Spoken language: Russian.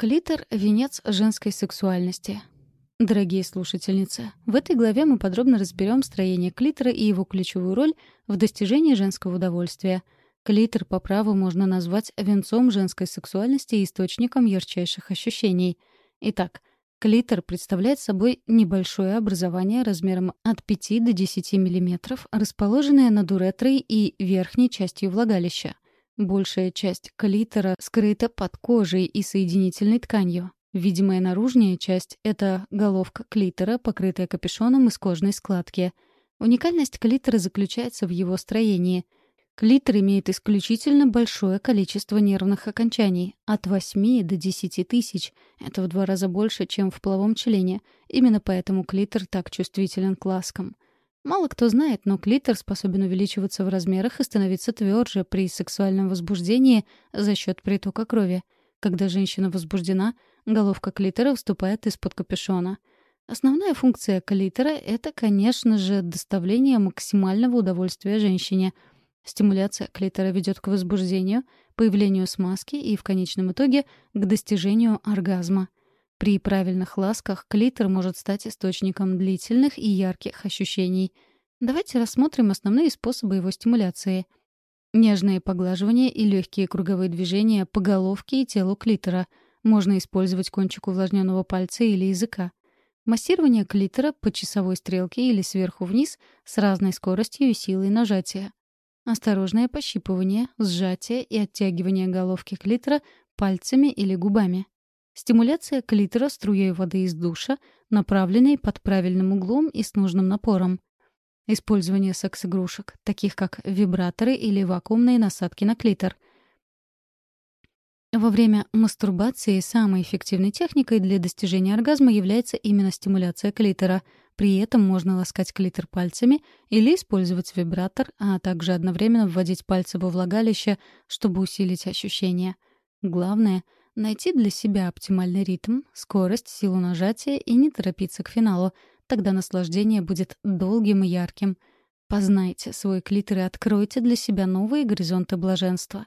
Клитор — венец женской сексуальности. Дорогие слушательницы, в этой главе мы подробно разберем строение клитора и его ключевую роль в достижении женского удовольствия. Клитор по праву можно назвать венцом женской сексуальности и источником ярчайших ощущений. Итак, клитор представляет собой небольшое образование размером от 5 до 10 мм, расположенное над уретрой и верхней частью влагалища — Большая часть клитора скрыта под кожей и соединительной тканью. Видимая наружная часть — это головка клитора, покрытая капюшоном из кожной складки. Уникальность клитора заключается в его строении. Клитор имеет исключительно большое количество нервных окончаний — от 8 до 10 тысяч. Это в два раза больше, чем в половом члене. Именно поэтому клитор так чувствителен к ласкам. Мало кто знает, но клитор способен увеличиваться в размерах и становиться тверже при сексуальном возбуждении за счет притока крови. Когда женщина возбуждена, головка клитора выступает из-под капюшона. Основная функция клитора — это, конечно же, доставление максимального удовольствия женщине. Стимуляция клитора ведет к возбуждению, появлению смазки и, в конечном итоге, к достижению оргазма. При правильных ласках клитор может стать источником длительных и ярких ощущений. Давайте рассмотрим основные способы его стимуляции. Нежные поглаживания и легкие круговые движения по головке и телу клитора. Можно использовать кончик увлажненного пальца или языка. Массирование клитора по часовой стрелке или сверху вниз с разной скоростью и силой нажатия. Осторожное пощипывание, сжатие и оттягивание головки клитора пальцами или губами. Стимуляция клитора струей воды из душа, направленной под правильным углом и с нужным напором. Использование секс-игрушек, таких как вибраторы или вакуумные насадки на клитор. Во время мастурбации самой эффективной техникой для достижения оргазма является именно стимуляция клитора. При этом можно ласкать клитор пальцами или использовать вибратор, а также одновременно вводить пальцы во влагалище, чтобы усилить ощущения. Главное — Найти для себя оптимальный ритм, скорость, силу нажатия и не торопиться к финалу. Тогда наслаждение будет долгим и ярким. Познайте свой клитор и откройте для себя новые горизонты блаженства.